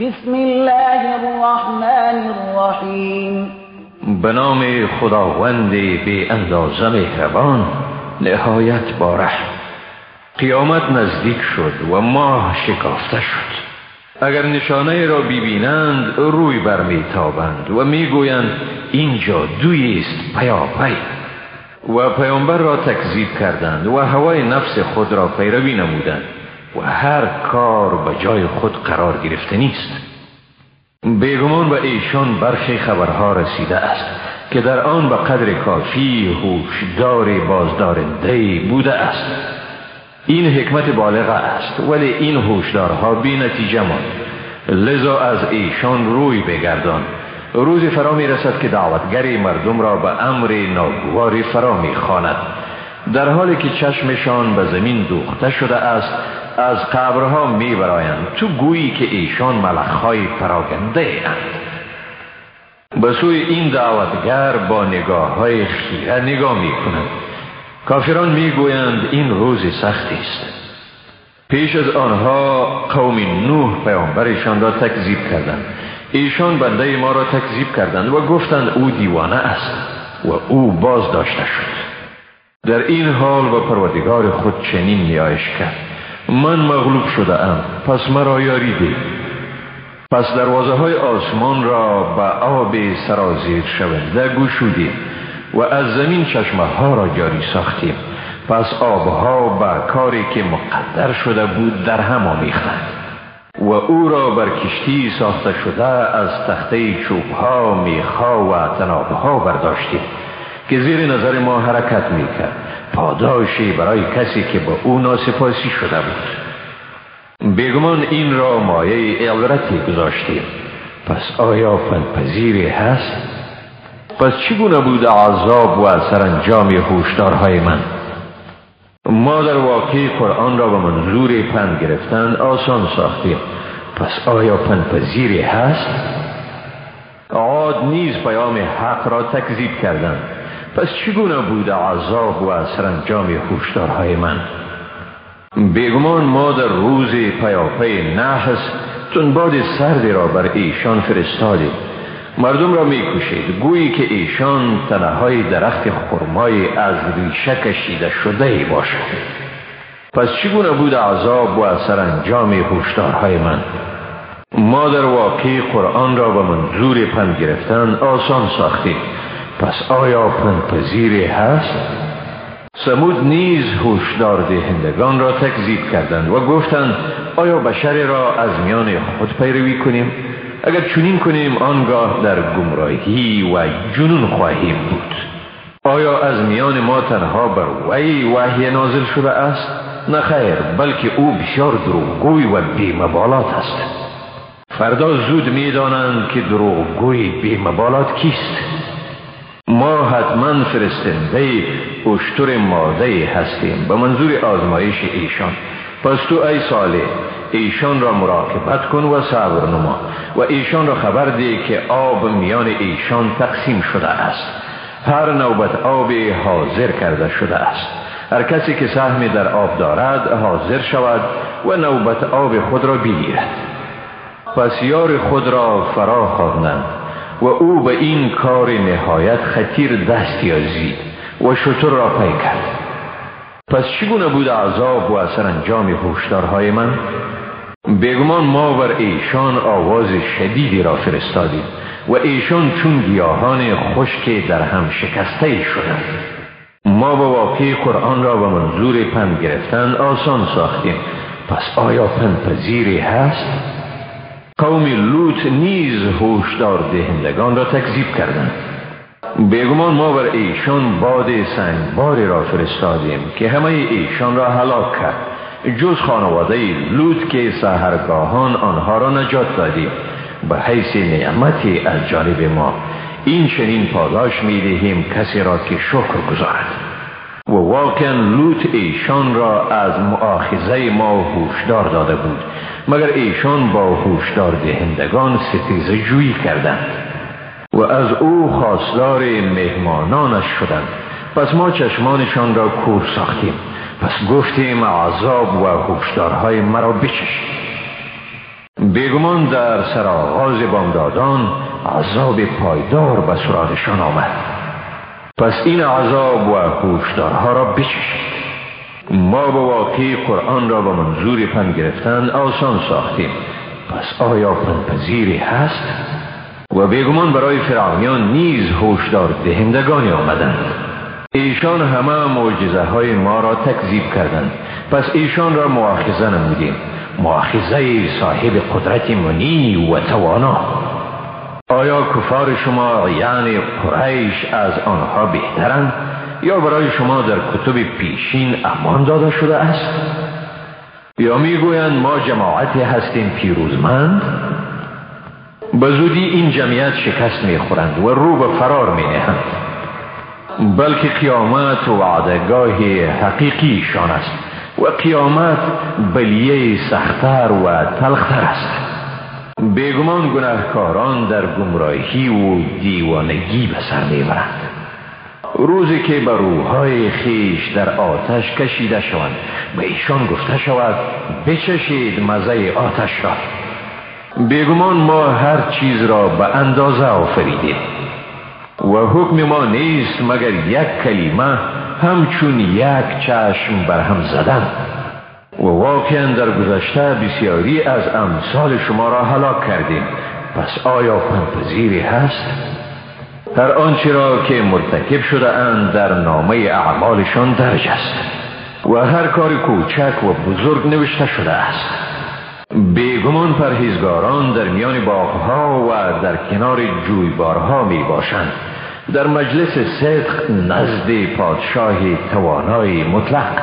بسم الله الرحمن الرحیم به نام خداوند بی اندازه مهربان نهایت باره. قیامت نزدیک شد و ماه شکافته شد. اگر نشانه را ببینند روی برمیتابند و می‌گویند اینجا دوی است پیاپی. و پیامبر را تکذیب کردند و هوای نفس خود را پیروی نمودند. و هر کار به جای خود قرار گرفته نیست. بیگمان به ایشان برخی خبرها رسیده است که در آن به قدر کافی هوشدار بازدارنده بوده است. این حکمت بالغه است ولی این هوشدارها بی نتیجه ماند. لذا از ایشان روی بگردان. روزی فرا می رسد که دعوتگری مردم را به امر ناگواری فرا می خواند در حالی که چشمشان به زمین دوخته شده است از قبرها می برایند تو گویی که ایشان ملخهای پراگنده اند. به سوی این دعوتگر با نگاه های خیره نگاه می کنند کافران می گویند این روز سختی است. پیش از آنها قوم نوح پیامبرشان را تکذیب کردند. ایشان بنده ما را تکذیب کردند و گفتند او دیوانه است و او باز داشته شد. در این حال و پروردگار خود چنین نیایش کرد. من مغلوب شده ام پس مرا یاری ده پس دروازه های آسمان را به آب سرازیر شونده گشودیم و از زمین چشمه ها را جاری ساختیم. پس آبها به کاری که مقدر شده بود در هم آمیختند. و او را بر کشتی ساخته شده از تخته چوبها میخا و تنابها برداشتیم. که زیر نظر ما حرکت می‌کرد پاداشی برای کسی که به او ناسپاسی شده بود بیگمان این را مایه عبرتی گذاشتیم پس آیا فنپذیری هست؟ پس چگونه بود عذاب و سرانجام هوشدارهای من؟ ما در واقع قرآن را به منظور پند گرفتن آسان ساختیم پس آیا پندپذیری هست؟ عاد نیز پیام حق را تکذیب کردند پس چگونه بود عذاب و سرانجام هوشدارهای من؟ بیگمان ما در روز پیاپی نحس تنباد سردی را بر ایشان فرستادیم مردم را می‌کشید گویی که ایشان تنه های درخت خرمای از ریشه کشیده شده باشد. پس چگونه بود عذاب و سرانجام هوشدارهای من؟ ما در واقع قرآن را به منظور پند گرفتن آسان ساختیم پس آیا پنپذیری هست؟ سمود نیز هوشدار دهندگان را تکذیب کردند و گفتند آیا بشر را از میان خود پیروی کنیم؟ اگر چنین کنیم آنگاه در گمراهی و جنون خواهیم بود. آیا از میان ما تنها بر وی وحی نازل شده است؟ نه خیر بلکه او بسیار دروغگوی و بیمبالات است. فردا زود می‌دانند که دروغگوی بیمبالات کیست. ما حتما فرستنده اشتر ماده هستیم به منظور آزمایش ایشان. پس تو ای صالح ایشان را مراقبت کن و صبر نما و ایشان را خبر ده که آب میان ایشان تقسیم شده است. هر نوبت آب حاضر کرده شده است. هر کسی که سهم در آب دارد حاضر شود و نوبت آب خود را بگیرد. پس یار خود را فرا خواندند و او به این کار نهایت خطیر دست یازید و شطر را پی کرد. پس چگونه بود عذاب و انجام هوشدارهای من؟ بگمان ما بر ایشان آواز شدیدی را فرستادیم و ایشان چون گیاهان خشک در هم شکسته شدند. ما با واقع قرآن را به منظور پند گرفتن آسان ساختیم. پس آیا پندپذیری هست؟ قوم لوط نیز هوشدار دهندگان را تکذیب کردند. بیگمان ما بر ایشان باد سنگباری را فرستادیم که همه ایشان را هلاک کرد. جز خانواده لوط که سهرگاهان آنها را نجات دادیم. به حیث نعمتی از جانب ما این چنین پاداش می دهیم کسی را که شکر گذارد و واقعا لوط ایشان را از مؤاخذه ما هوشدار داده بود مگر ایشان با هوشدار دهندگان ستیزه جویی کردند و از او خواستار مهمانانش شدند. پس ما چشمانشان را کور ساختیم پس گفتیم عذاب و هوشدارهای مرا بچشید. بیگمان در سرآغاز بامدادان عذاب پایدار به سراغشان آمد. پس این عذاب و هوشدارها را بچشید ما به واقعی قرآن را به منظور پن گرفتن آسان ساختیم. پس آیا پنپذیری هست؟ و بیگمان برای فرعونیان نیز هوشدار دهندگانی آمدند. ایشان همه معجزه های ما را تکذیب کردند. پس ایشان را مؤاخذه نمودیم. مؤاخذه صاحب قدرت منی و توانا. آیا کفار شما یعنی قریش از آنها بهترند؟ یا برای شما در کتب پیشین امان داده شده است؟ یا می‌گویند ما جماعتی هستیم پیروزمند؟ به زودی این جمعیت شکست می‌خورند و رو به فرار مینهند. بلکه قیامت وعدگاه حقیقیشان است و قیامت بلیه سختتر و تلختر است. بیگمان گناهکاران در گمراهی و دیوانگی به سر می‌برند. روزی که به روحهای خیش در آتش کشیده شوند به ایشان گفته شود بچشید مزه آتش را. بیگمان ما هر چیز را به اندازه آفریدیم. و حکم ما نیست مگر یک کلمه همچون یک چشم بر هم زدن. و واقعا در گذشته بسیاری از امثال شما را هلاک کردیم. پس آیا پنپذیری هست؟ هر آنچه را که مرتکب شده اند در نامه اعمالشان درج است و هر کار کوچک و بزرگ نوشته شده است. بیگمان پرهیزگاران در میان باغها و در کنار جویبارها می باشند در مجلس صدق نزد پادشاه توانای مطلق.